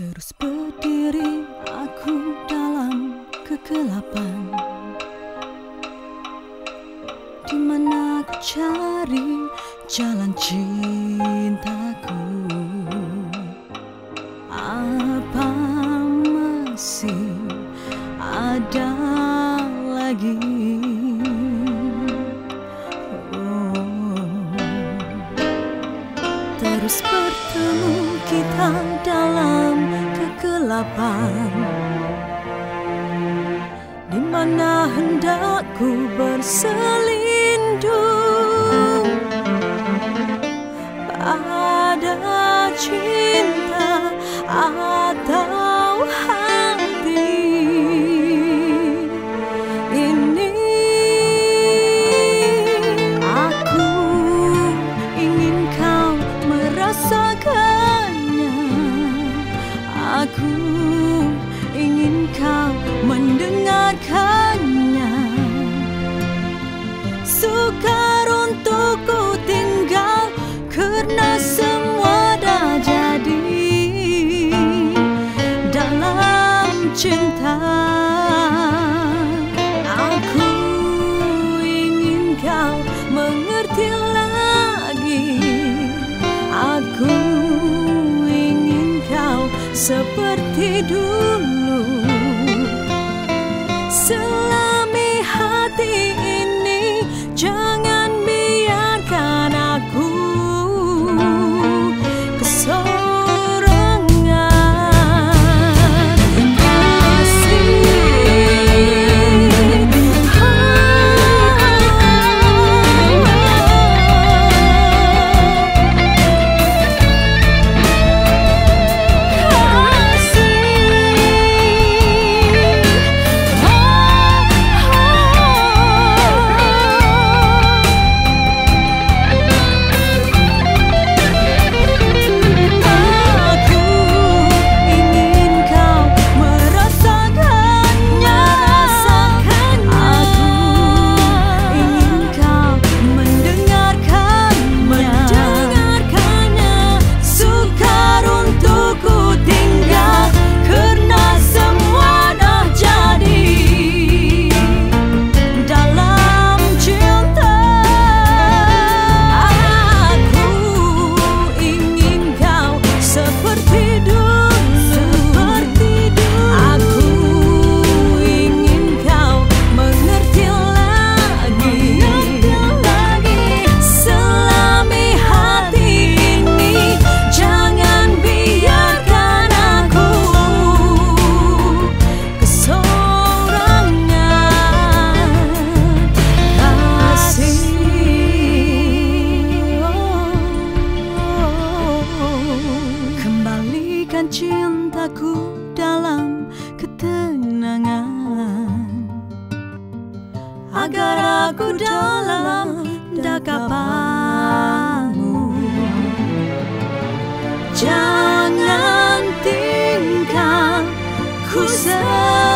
Terus berdiri aku dalam kegelapan. Di mana aku cari jalan cintaku Terus bertemu kita dalam kegelapan. Di mana hendakku berselindung pada cinta aku ingin kau seperti dulu Cintaku dalam ketenangan. Agar aku dalam dakapanmu. Jangan tinggal ku sendiri